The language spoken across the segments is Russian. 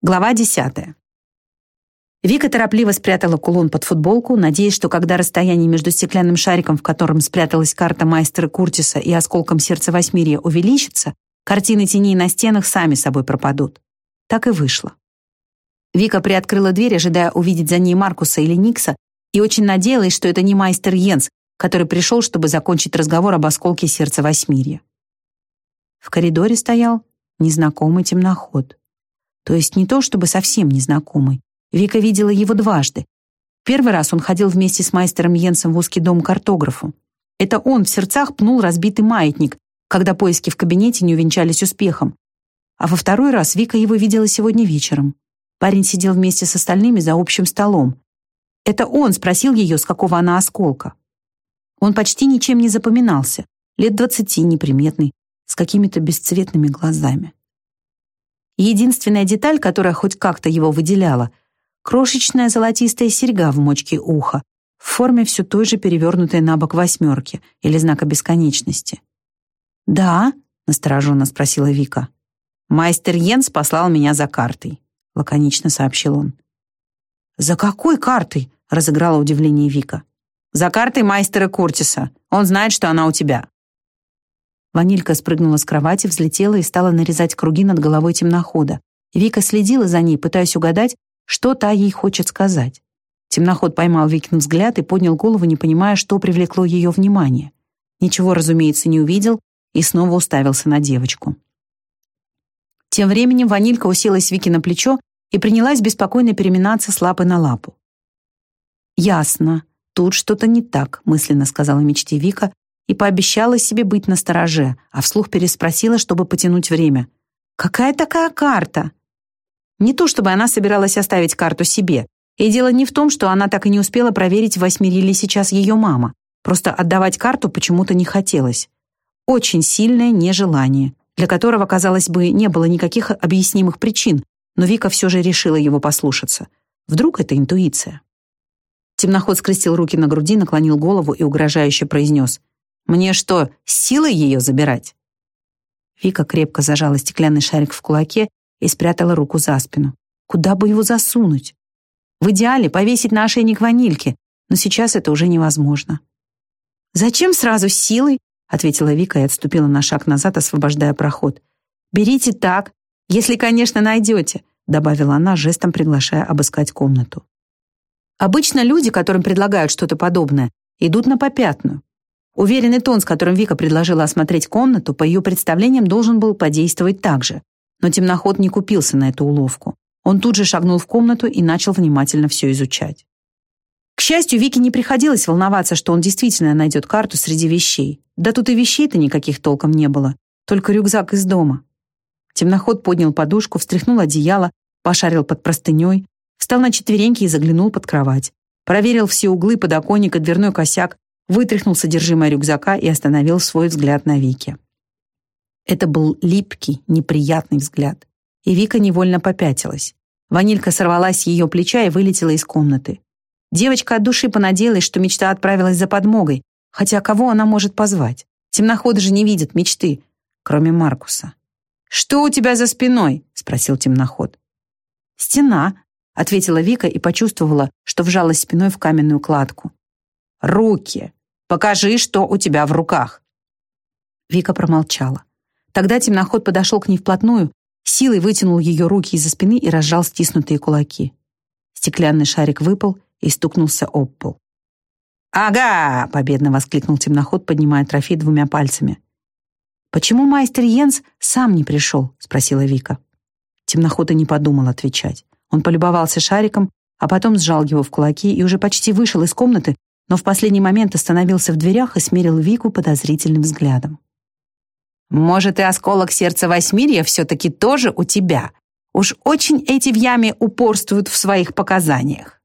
Глава 10. Вика торопливо спрятала кулон под футболку, надеясь, что когда расстояние между стеклянным шариком, в котором спряталась карта майстера Куртиса, и осколком сердца Восьмирия увеличится, картины теней на стенах сами собой пропадут. Так и вышло. Вика приоткрыла дверь, ожидая увидеть за ней Маркуса или Никса, и очень надеялась, что это не майстер Йенс, который пришел, чтобы закончить разговор об осколке сердца Восьмирья. В коридоре стоял незнакомый темноход. То есть не то, чтобы совсем незнакомый. Вика видела его дважды. Первый раз он ходил вместе с майстером Йенсом в узкий дом картографу. Это он в сердцах пнул разбитый маятник, когда поиски в кабинете не увенчались успехом. А во второй раз Вика его видела сегодня вечером. Парень сидел вместе с остальными за общим столом. Это он спросил ее, с какого она осколка. Он почти ничем не запоминался. Лет двадцати, неприметный, с какими-то бесцветными глазами. Единственная деталь, которая хоть как-то его выделяла, крошечная золотистая серьга в мочке уха, в форме все той же перевернутой на бок восьмерки или знака бесконечности. «Да?» — настороженно спросила Вика. «Майстер Йенс послал меня за картой», — лаконично сообщил он. «За какой картой?» — разыграла удивление Вика. «За картой майстера Куртиса. Он знает, что она у тебя». Ванилька спрыгнула с кровати, взлетела и стала нарезать круги над головой темнохода. Вика следила за ней, пытаясь угадать, что та ей хочет сказать. Темноход поймал Викин взгляд и поднял голову, не понимая, что привлекло ее внимание. Ничего, разумеется, не увидел и снова уставился на девочку. Тем временем Ванилька уселась Вики на плечо и принялась беспокойно переминаться с лапы на лапу. «Ясно, тут что-то не так», — мысленно сказала мечте Вика, и пообещала себе быть настороже, а вслух переспросила, чтобы потянуть время. «Какая такая карта?» Не то, чтобы она собиралась оставить карту себе. И дело не в том, что она так и не успела проверить, в ли сейчас ее мама. Просто отдавать карту почему-то не хотелось. Очень сильное нежелание, для которого, казалось бы, не было никаких объяснимых причин, но Вика все же решила его послушаться. Вдруг это интуиция? Темноход скрестил руки на груди, наклонил голову и угрожающе произнес. Мне что, силой ее забирать?» Вика крепко зажала стеклянный шарик в кулаке и спрятала руку за спину. Куда бы его засунуть? В идеале повесить на ошейник ванильки, но сейчас это уже невозможно. «Зачем сразу силой?» — ответила Вика и отступила на шаг назад, освобождая проход. «Берите так, если, конечно, найдете», — добавила она, жестом приглашая обыскать комнату. Обычно люди, которым предлагают что-то подобное, идут на попятную. Уверенный тон, с которым Вика предложила осмотреть комнату, по ее представлениям должен был подействовать так же. Но темноход не купился на эту уловку. Он тут же шагнул в комнату и начал внимательно все изучать. К счастью, Вике не приходилось волноваться, что он действительно найдет карту среди вещей. Да тут и вещей-то никаких толком не было, только рюкзак из дома. Темноход поднял подушку, встряхнул одеяло, пошарил под простыней, встал на четвереньки и заглянул под кровать. Проверил все углы, подоконник и дверной косяк, вытряхнул содержимое рюкзака и остановил свой взгляд на Вике. Это был липкий, неприятный взгляд. И Вика невольно попятилась. Ванилька сорвалась с ее плеча и вылетела из комнаты. Девочка от души понадеялась, что мечта отправилась за подмогой, хотя кого она может позвать? Темноходы же не видят мечты, кроме Маркуса. «Что у тебя за спиной?» — спросил темноход. «Стена», — ответила Вика и почувствовала, что вжалась спиной в каменную кладку. «Руки!» Покажи, что у тебя в руках». Вика промолчала. Тогда темноход подошел к ней вплотную, силой вытянул ее руки из-за спины и разжал стиснутые кулаки. Стеклянный шарик выпал и стукнулся об пол. «Ага!» — победно воскликнул темноход, поднимая трофей двумя пальцами. «Почему майстер Йенс сам не пришел?» — спросила Вика. Темноход и не подумал отвечать. Он полюбовался шариком, а потом сжал его в кулаки и уже почти вышел из комнаты, но в последний момент остановился в дверях и смерил Вику подозрительным взглядом. «Может, и осколок сердца Восьмирья все-таки тоже у тебя? Уж очень эти в яме упорствуют в своих показаниях».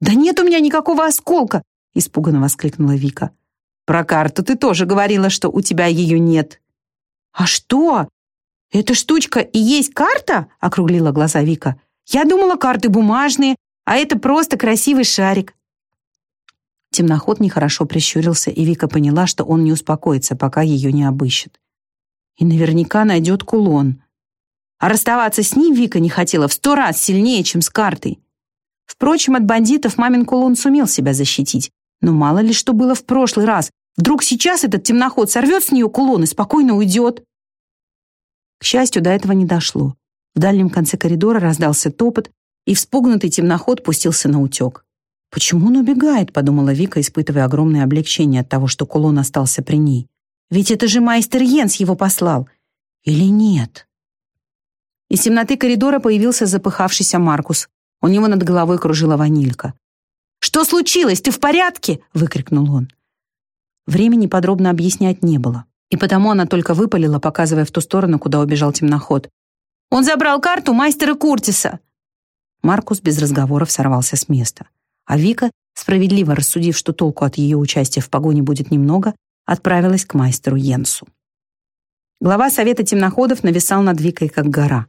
«Да нет у меня никакого осколка!» — испуганно воскликнула Вика. «Про карту ты тоже говорила, что у тебя ее нет». «А что? Эта штучка и есть карта?» — округлила глаза Вика. «Я думала, карты бумажные, а это просто красивый шарик. Темноход нехорошо прищурился, и Вика поняла, что он не успокоится, пока ее не обыщет. И наверняка найдет кулон. А расставаться с ним Вика не хотела в сто раз сильнее, чем с картой. Впрочем, от бандитов мамин кулон сумел себя защитить. Но мало ли что было в прошлый раз. Вдруг сейчас этот темноход сорвет с нее кулон и спокойно уйдет. К счастью, до этого не дошло. В дальнем конце коридора раздался топот, и вспугнутый темноход пустился на утек. «Почему он убегает?» — подумала Вика, испытывая огромное облегчение от того, что кулон остался при ней. «Ведь это же майстер Йенс его послал. Или нет?» Из темноты коридора появился запыхавшийся Маркус. У него над головой кружила ванилька. «Что случилось? Ты в порядке?» — выкрикнул он. Времени подробно объяснять не было, и потому она только выпалила, показывая в ту сторону, куда убежал темноход. «Он забрал карту мастера Куртиса!» Маркус без разговоров сорвался с места, а Вика, справедливо рассудив, что толку от ее участия в погоне будет немного, отправилась к мастеру Йенсу. Глава Совета темноходов нависал над Викой, как гора.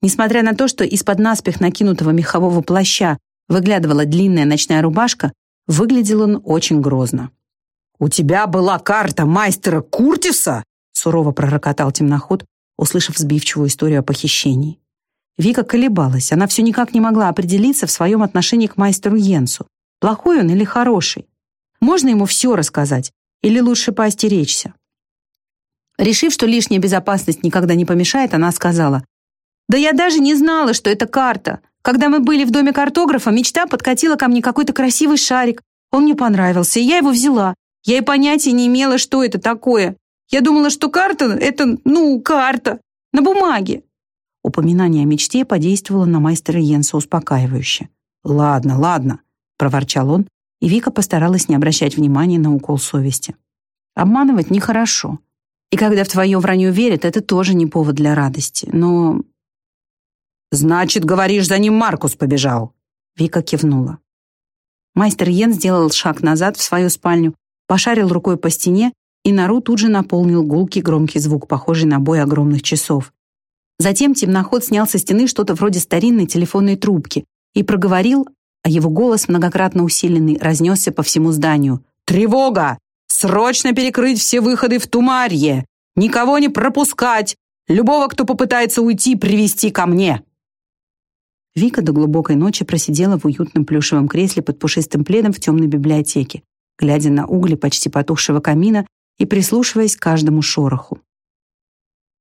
Несмотря на то, что из-под наспех накинутого мехового плаща выглядывала длинная ночная рубашка, выглядел он очень грозно. «У тебя была карта мастера Куртиса?» сурово пророкотал темноход, услышав сбивчивую историю о похищении. Вика колебалась, она все никак не могла определиться в своем отношении к мастеру Йенсу. Плохой он или хороший? Можно ему все рассказать? Или лучше поостеречься? Решив, что лишняя безопасность никогда не помешает, она сказала, «Да я даже не знала, что это карта. Когда мы были в доме картографа, мечта подкатила ко мне какой-то красивый шарик. Он мне понравился, и я его взяла. Я и понятия не имела, что это такое. Я думала, что карта — это, ну, карта. На бумаге. Упоминание о мечте подействовало на мастера Йенса успокаивающе. «Ладно, ладно», — проворчал он, и Вика постаралась не обращать внимания на укол совести. «Обманывать нехорошо. И когда в твое вранье верят, это тоже не повод для радости. Но «Значит, говоришь, за ним Маркус побежал?» Вика кивнула. Майстер Йен сделал шаг назад в свою спальню, пошарил рукой по стене, и нору тут же наполнил гулкий громкий звук, похожий на бой огромных часов. Затем темноход снял со стены что-то вроде старинной телефонной трубки и проговорил, а его голос, многократно усиленный, разнесся по всему зданию. «Тревога! Срочно перекрыть все выходы в Тумарье! Никого не пропускать! Любого, кто попытается уйти, привести ко мне!» Вика до глубокой ночи просидела в уютном плюшевом кресле под пушистым пледом в темной библиотеке, глядя на угли почти потухшего камина и прислушиваясь к каждому шороху.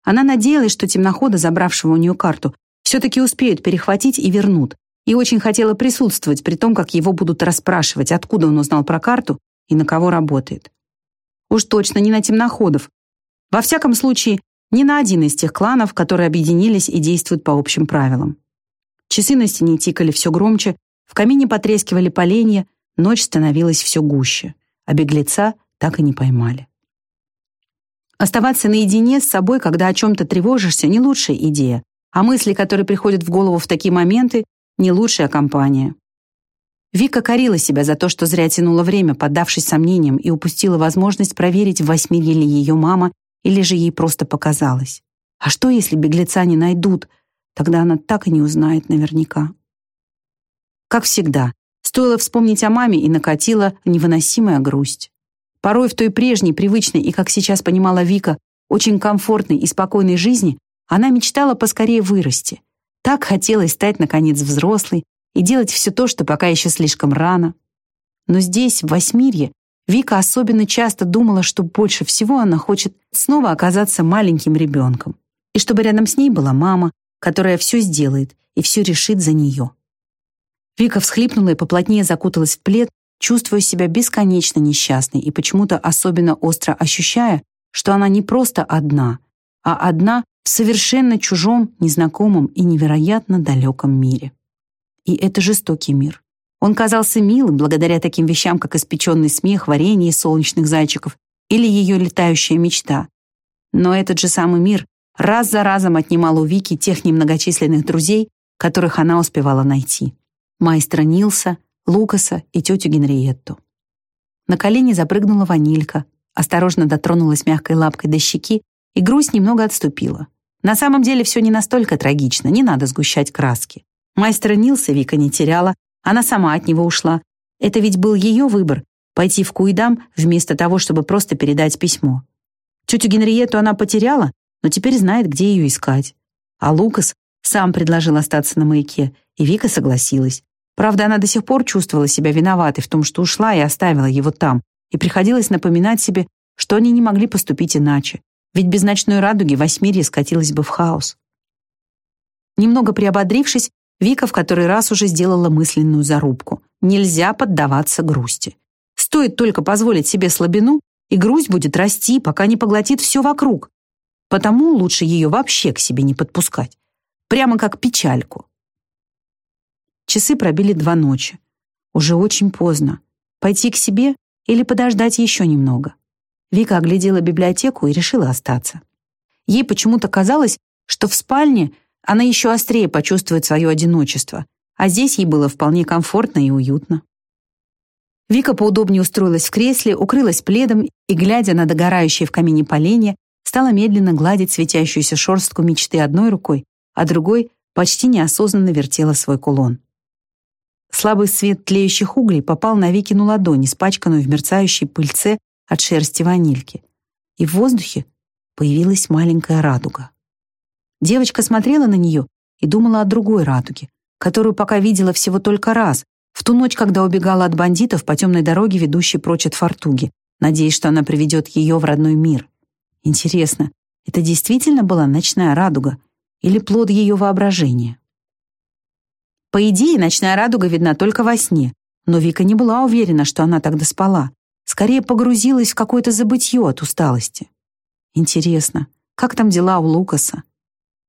Она надеялась, что темнохода, забравшего у нее карту, все-таки успеют перехватить и вернут, и очень хотела присутствовать при том, как его будут расспрашивать, откуда он узнал про карту и на кого работает. Уж точно не на темноходов. Во всяком случае, не на один из тех кланов, которые объединились и действуют по общим правилам. Часы на стене тикали все громче, в камине потрескивали поленья, ночь становилась все гуще, а беглеца так и не поймали. Оставаться наедине с собой, когда о чем-то тревожишься, не лучшая идея, а мысли, которые приходят в голову в такие моменты, не лучшая компания. Вика корила себя за то, что зря тянула время, поддавшись сомнениям, и упустила возможность проверить, в восьмире ли ее мама, или же ей просто показалось. А что, если беглеца не найдут, Тогда она так и не узнает наверняка. Как всегда, стоило вспомнить о маме и накатила невыносимая грусть. Порой в той прежней, привычной и, как сейчас понимала Вика, очень комфортной и спокойной жизни она мечтала поскорее вырасти. Так хотелось стать, наконец, взрослой и делать все то, что пока еще слишком рано. Но здесь, в Восьмирье, Вика особенно часто думала, что больше всего она хочет снова оказаться маленьким ребенком. И чтобы рядом с ней была мама, которая все сделает и все решит за нее. Вика всхлипнула и поплотнее закуталась в плед, чувствуя себя бесконечно несчастной и почему-то особенно остро ощущая, что она не просто одна, а одна в совершенно чужом, незнакомом и невероятно далеком мире. И это жестокий мир. Он казался милым благодаря таким вещам, как испеченный смех, варенье солнечных зайчиков или ее летающая мечта. Но этот же самый мир раз за разом отнимал у Вики тех немногочисленных друзей, которых она успевала найти. Майстра Нилса, Лукаса и тетю Генриетту. На колени запрыгнула ванилька, осторожно дотронулась мягкой лапкой до щеки, и грусть немного отступила. На самом деле все не настолько трагично, не надо сгущать краски. Майстра Нилса Вика не теряла, она сама от него ушла. Это ведь был ее выбор — пойти в Куидам вместо того, чтобы просто передать письмо. Тетю Генриетту она потеряла, но теперь знает, где ее искать. А Лукас сам предложил остаться на маяке, и Вика согласилась. Правда, она до сих пор чувствовала себя виноватой в том, что ушла и оставила его там, и приходилось напоминать себе, что они не могли поступить иначе, ведь без ночной радуги Восьмирье скатилось бы в хаос. Немного приободрившись, Вика в который раз уже сделала мысленную зарубку. Нельзя поддаваться грусти. Стоит только позволить себе слабину, и грусть будет расти, пока не поглотит все вокруг. Потому лучше ее вообще к себе не подпускать. Прямо как печальку. Часы пробили два ночи. Уже очень поздно. Пойти к себе или подождать еще немного. Вика оглядела библиотеку и решила остаться. Ей почему-то казалось, что в спальне она еще острее почувствует свое одиночество, а здесь ей было вполне комфортно и уютно. Вика поудобнее устроилась в кресле, укрылась пледом и, глядя на догорающее в камине поленье, стала медленно гладить светящуюся шорстку мечты одной рукой, а другой почти неосознанно вертела свой кулон. Слабый свет тлеющих углей попал на Викину ладонь, испачканную в мерцающей пыльце от шерсти ванильки. И в воздухе появилась маленькая радуга. Девочка смотрела на нее и думала о другой радуге, которую пока видела всего только раз, в ту ночь, когда убегала от бандитов по темной дороге, ведущей прочь от Фортуги, надеясь, что она приведет ее в родной мир. Интересно, это действительно была ночная радуга или плод ее воображения? По идее, ночная радуга видна только во сне, но Вика не была уверена, что она тогда спала. Скорее погрузилась в какое-то забытье от усталости. Интересно, как там дела у Лукаса?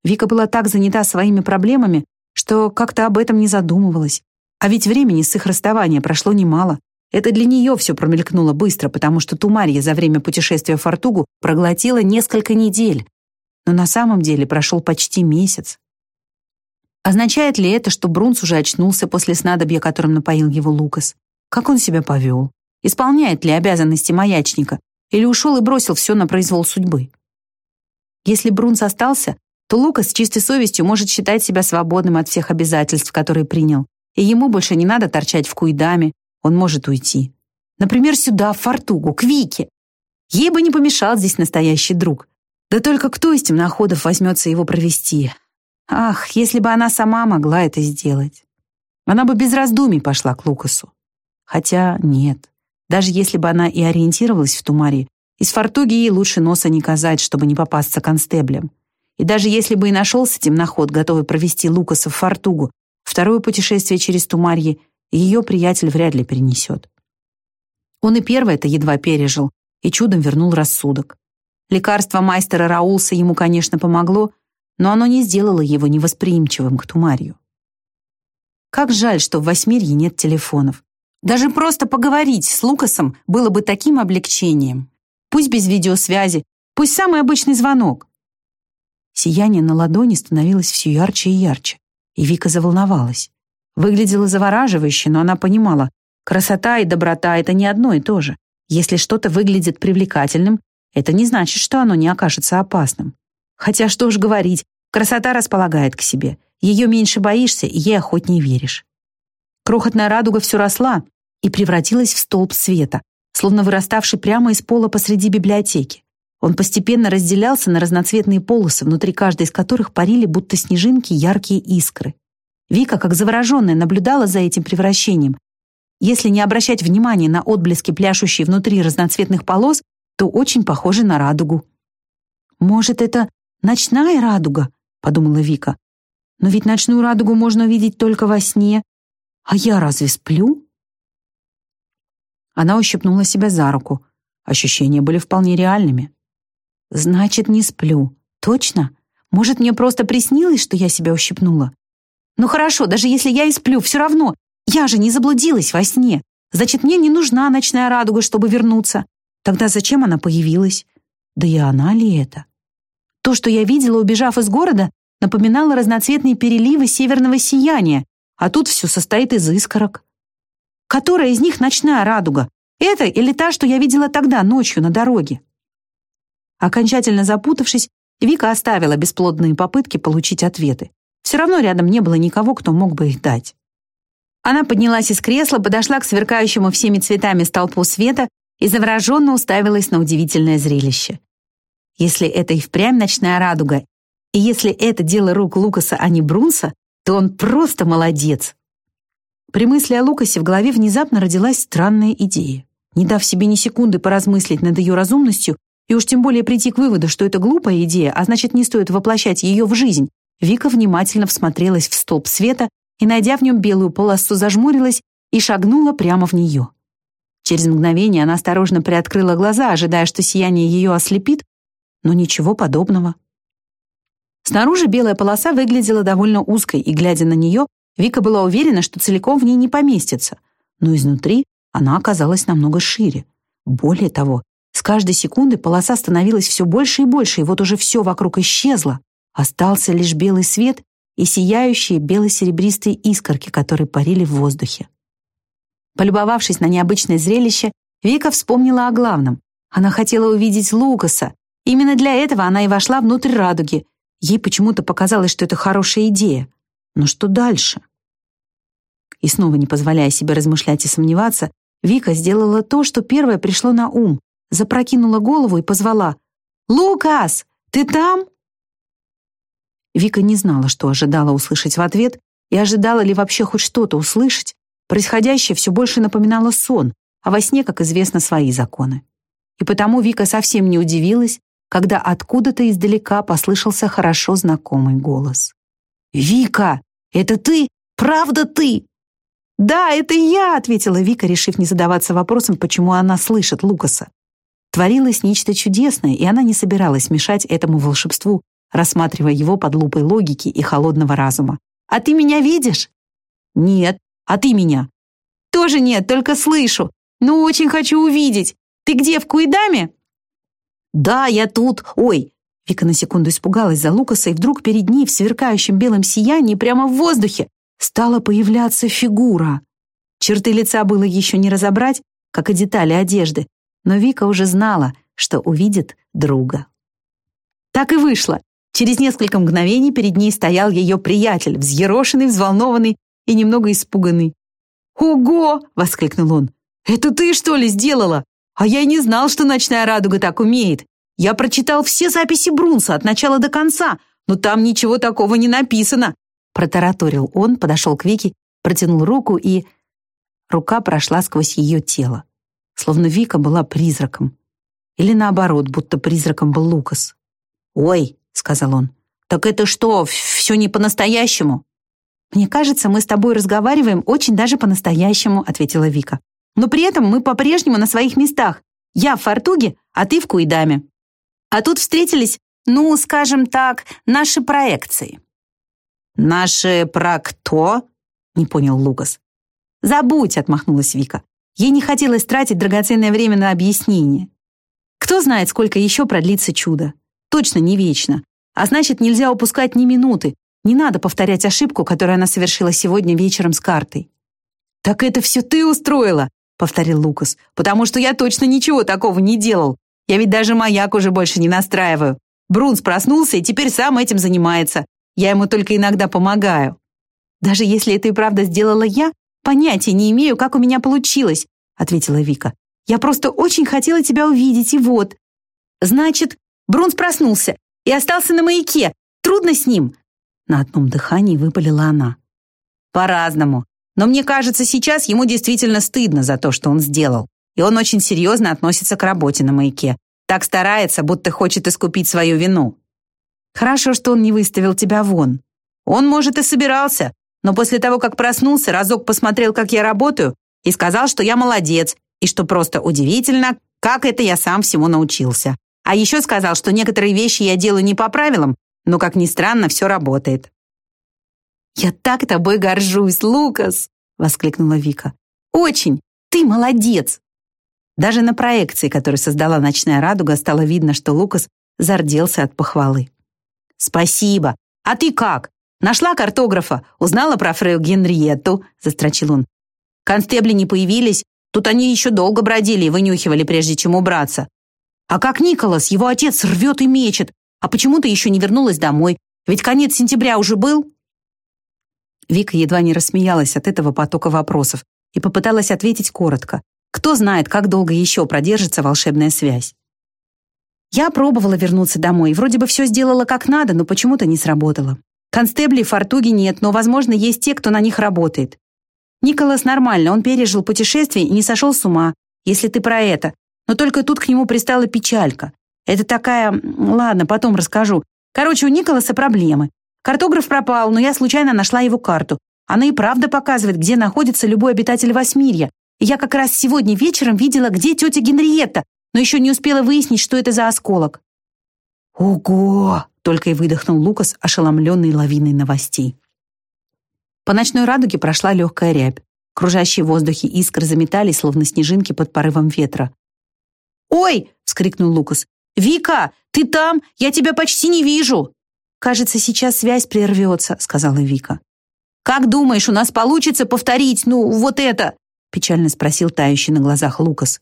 Вика была так занята своими проблемами, что как-то об этом не задумывалась, а ведь времени с их расставания прошло немало. Это для нее все промелькнуло быстро, потому что Тумарья за время путешествия в Фортугу проглотила несколько недель. Но на самом деле прошел почти месяц. Означает ли это, что Брунс уже очнулся после снадобья, которым напоил его Лукас? Как он себя повел? Исполняет ли обязанности маячника? Или ушел и бросил все на произвол судьбы? Если Брунс остался, то Лукас с чистой совестью может считать себя свободным от всех обязательств, которые принял, и ему больше не надо торчать в Куйдаме, он может уйти. Например, сюда, в Фортугу, к Вике. Ей бы не помешал здесь настоящий друг. Да только кто из темноходов возьмется его провести? Ах, если бы она сама могла это сделать. Она бы без раздумий пошла к Лукасу. Хотя нет. Даже если бы она и ориентировалась в Тумаре, из Фортуги ей лучше носа не казать, чтобы не попасться констеблем. И даже если бы и нашелся темноход, готовый провести Лукаса в Фортугу, Второе путешествие через Тумарье ее приятель вряд ли перенесет. Он и первое-то едва пережил и чудом вернул рассудок. Лекарство мастера Раулса ему, конечно, помогло, но оно не сделало его невосприимчивым к Тумарью. Как жаль, что в Восьмирье нет телефонов. Даже просто поговорить с Лукасом было бы таким облегчением. Пусть без видеосвязи, пусть самый обычный звонок. Сияние на ладони становилось все ярче и ярче и Вика заволновалась. Выглядела завораживающе, но она понимала, красота и доброта — это не одно и то же. Если что-то выглядит привлекательным, это не значит, что оно не окажется опасным. Хотя что уж говорить, красота располагает к себе. Ее меньше боишься, ей охотнее веришь. Крохотная радуга все росла и превратилась в столб света, словно выраставший прямо из пола посреди библиотеки. Он постепенно разделялся на разноцветные полосы, внутри каждой из которых парили будто снежинки яркие искры. Вика, как завороженная, наблюдала за этим превращением. Если не обращать внимания на отблески, пляшущие внутри разноцветных полос, то очень похожи на радугу. «Может, это ночная радуга?» — подумала Вика. «Но ведь ночную радугу можно видеть только во сне. А я разве сплю?» Она ущипнула себя за руку. Ощущения были вполне реальными. Значит, не сплю. Точно? Может, мне просто приснилось, что я себя ущипнула? Ну хорошо, даже если я и сплю, все равно. Я же не заблудилась во сне. Значит, мне не нужна ночная радуга, чтобы вернуться. Тогда зачем она появилась? Да и она ли это? То, что я видела, убежав из города, напоминало разноцветные переливы северного сияния, а тут все состоит из искорок. Которая из них ночная радуга? Это или та, что я видела тогда, ночью, на дороге? Окончательно запутавшись, Вика оставила бесплодные попытки получить ответы. Все равно рядом не было никого, кто мог бы их дать. Она поднялась из кресла, подошла к сверкающему всеми цветами столпу света и завороженно уставилась на удивительное зрелище. Если это и впрямь ночная радуга, И если это дело рук Лукаса, а не Брунса, то он просто молодец. При мысли о Лукасе в голове внезапно родилась странная идея. Не дав себе ни секунды поразмыслить над ее разумностью и уж тем более прийти к выводу, что это глупая идея, а значит, не стоит воплощать ее в жизнь, Вика внимательно всмотрелась в столб света и, найдя в нем белую полосу, зажмурилась и шагнула прямо в нее. Через мгновение она осторожно приоткрыла глаза, ожидая, что сияние ее ослепит, но ничего подобного. Снаружи белая полоса выглядела довольно узкой, и, глядя на нее, Вика была уверена, что целиком в ней не поместится, но изнутри она оказалась намного шире. Более того, с каждой секунды полоса становилась все больше и больше, и вот уже все вокруг исчезло. Остался лишь белый свет и сияющие бело-серебристые искорки, которые парили в воздухе. Полюбовавшись на необычное зрелище, Вика вспомнила о главном. Она хотела увидеть Лукаса. Именно для этого она и вошла внутрь радуги. Ей почему-то показалось, что это хорошая идея. Но что дальше? И снова не позволяя себе размышлять и сомневаться, Вика сделала то, что первое пришло на ум, запрокинула голову и позвала «Лукас, ты там?» Вика не знала, что ожидала услышать в ответ, и ожидала ли вообще хоть что-то услышать, Происходящее все больше напоминало сон, а во сне, как известно, свои законы. И потому Вика совсем не удивилась, когда откуда-то издалека послышался хорошо знакомый голос. «Вика, это ты? Правда ты?» «Да, это я», — ответила Вика, решив не задаваться вопросом, почему она слышит Лукаса. Творилось нечто чудесное, и она не собиралась мешать этому волшебству, рассматривая его под лупой логики и холодного разума. «А ты меня видишь?» «Нет», а ты меня?» «Тоже нет, только слышу. Ну, очень хочу увидеть. Ты где, в Куидаме?» «Да, я тут. Ой!» Вика на секунду испугалась за Лукаса, и вдруг перед ней в сверкающем белом сиянии прямо в воздухе стала появляться фигура. Черты лица было еще не разобрать, как и детали одежды, но Вика уже знала, что увидит друга. Так и вышло. Через несколько мгновений перед ней стоял ее приятель, взъерошенный, взволнованный и немного испуганный. «Ого!» — воскликнул он. «Это ты, что ли, сделала? А я и не знал, что ночная радуга так умеет. Я прочитал все записи Брунса от начала до конца, но там ничего такого не написано». Протараторил он, подошел к Вике, протянул руку и... Рука прошла сквозь ее тело. Словно Вика была призраком. Или наоборот, будто призраком был Лукас. «Ой», — сказал он, — «так это что, все не по-настоящему?» «Мне кажется, мы с тобой разговариваем очень даже по-настоящему», ответила Вика. «Но при этом мы по-прежнему на своих местах. Я в Фортуге, а ты в Куидаме. А тут встретились, ну, скажем так, наши проекции». «Наши про кто?» не понял Лукас. «Забудь», — отмахнулась Вика. Ей не хотелось тратить драгоценное время на объяснение. Кто знает, сколько еще продлится чудо. Точно не вечно. А значит, нельзя упускать ни минуты, не надо повторять ошибку, которую она совершила сегодня вечером с картой. «Так это все ты устроила», — повторил Лукас, «потому что я точно ничего такого не делал. Я ведь даже маяк уже больше не настраиваю. Брунс проснулся и теперь сам этим занимается. Я ему только иногда помогаю». «Даже если это и правда сделала я, понятия не имею, как у меня получилось», — ответила Вика. «Я просто очень хотела тебя увидеть, и вот». «Значит, Брунс проснулся и остался на маяке. Трудно с ним. На одном дыхании выпалила она. По-разному. Но мне кажется, сейчас ему действительно стыдно за то, что он сделал. И он очень серьезно относится к работе на маяке. Так старается, будто хочет искупить свою вину. Хорошо, что он не выставил тебя вон. Он, может, и собирался, но после того, как проснулся, разок посмотрел, как я работаю, и сказал, что я молодец, и что просто удивительно, как это я сам всему научился. А еще сказал, что некоторые вещи я делаю не по правилам, но, как ни странно, все работает. «Я так тобой горжусь, Лукас!» — воскликнула Вика. «Очень! Ты молодец!» Даже на проекции, которую создала «Ночная радуга», стало видно, что Лукас зарделся от похвалы. «Спасибо! А ты как? Нашла картографа? Узнала про Фрею Генриетту?» — застрочил он. «Констебли не появились. Тут они еще долго бродили и вынюхивали, прежде чем убраться. А как Николас, его отец рвет и мечет, а почему ты еще не вернулась домой? Ведь конец сентября уже был?» Вика едва не рассмеялась от этого потока вопросов и попыталась ответить коротко. Кто знает, как долго еще продержится волшебная связь. Я пробовала вернуться домой, вроде бы все сделала как надо, но почему-то не сработало. Констеблей в Фортуге нет, но, возможно, есть те, кто на них работает. Николас нормально, он пережил путешествие и не сошел с ума, если ты про это. Но только тут к нему пристала печалька. Это такая... Ладно, потом расскажу. Короче, у Николаса проблемы. Картограф пропал, но я случайно нашла его карту. Она и правда показывает, где находится любой обитатель Восьмирья. И я как раз сегодня вечером видела, где тетя Генриетта, но еще не успела выяснить, что это за осколок. «Ого!» — только и выдохнул Лукас, ошеломленный лавиной новостей. По ночной радуге прошла легкая рябь. Кружащие в воздухе искры заметались, словно снежинки под порывом ветра. «Ой!» — вскрикнул Лукас. «Вика, ты там? Я тебя почти не вижу!» «Кажется, сейчас связь прервется», — сказала Вика. «Как думаешь, у нас получится повторить, ну, вот это?» — печально спросил тающий на глазах Лукас.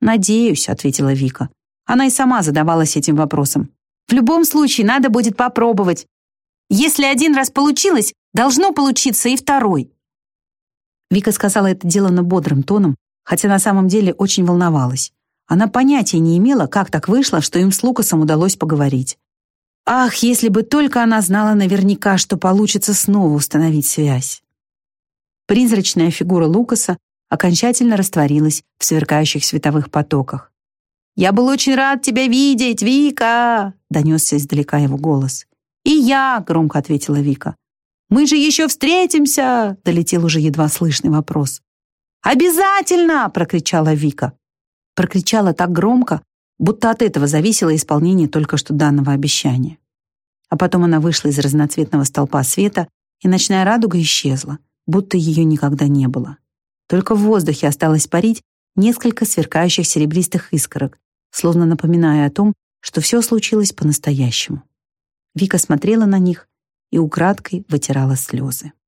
«Надеюсь», — ответила Вика. Она и сама задавалась этим вопросом. «В любом случае, надо будет попробовать. Если один раз получилось, должно получиться и второй». Вика сказала это делано бодрым тоном, хотя на самом деле очень волновалась. Она понятия не имела, как так вышло, что им с Лукасом удалось поговорить. Ах, если бы только она знала наверняка, что получится снова установить связь. Призрачная фигура Лукаса окончательно растворилась в сверкающих световых потоках. «Я был очень рад тебя видеть, Вика!» — донесся издалека его голос. «И я!» — громко ответила Вика. «Мы же еще встретимся!» — долетел уже едва слышный вопрос. «Обязательно!» — прокричала Вика. Прокричала так громко, будто от этого зависело исполнение только что данного обещания. А потом она вышла из разноцветного столпа света, и ночная радуга исчезла, будто ее никогда не было. Только в воздухе осталось парить несколько сверкающих серебристых искорок, словно напоминая о том, что все случилось по-настоящему. Вика смотрела на них и украдкой вытирала слезы.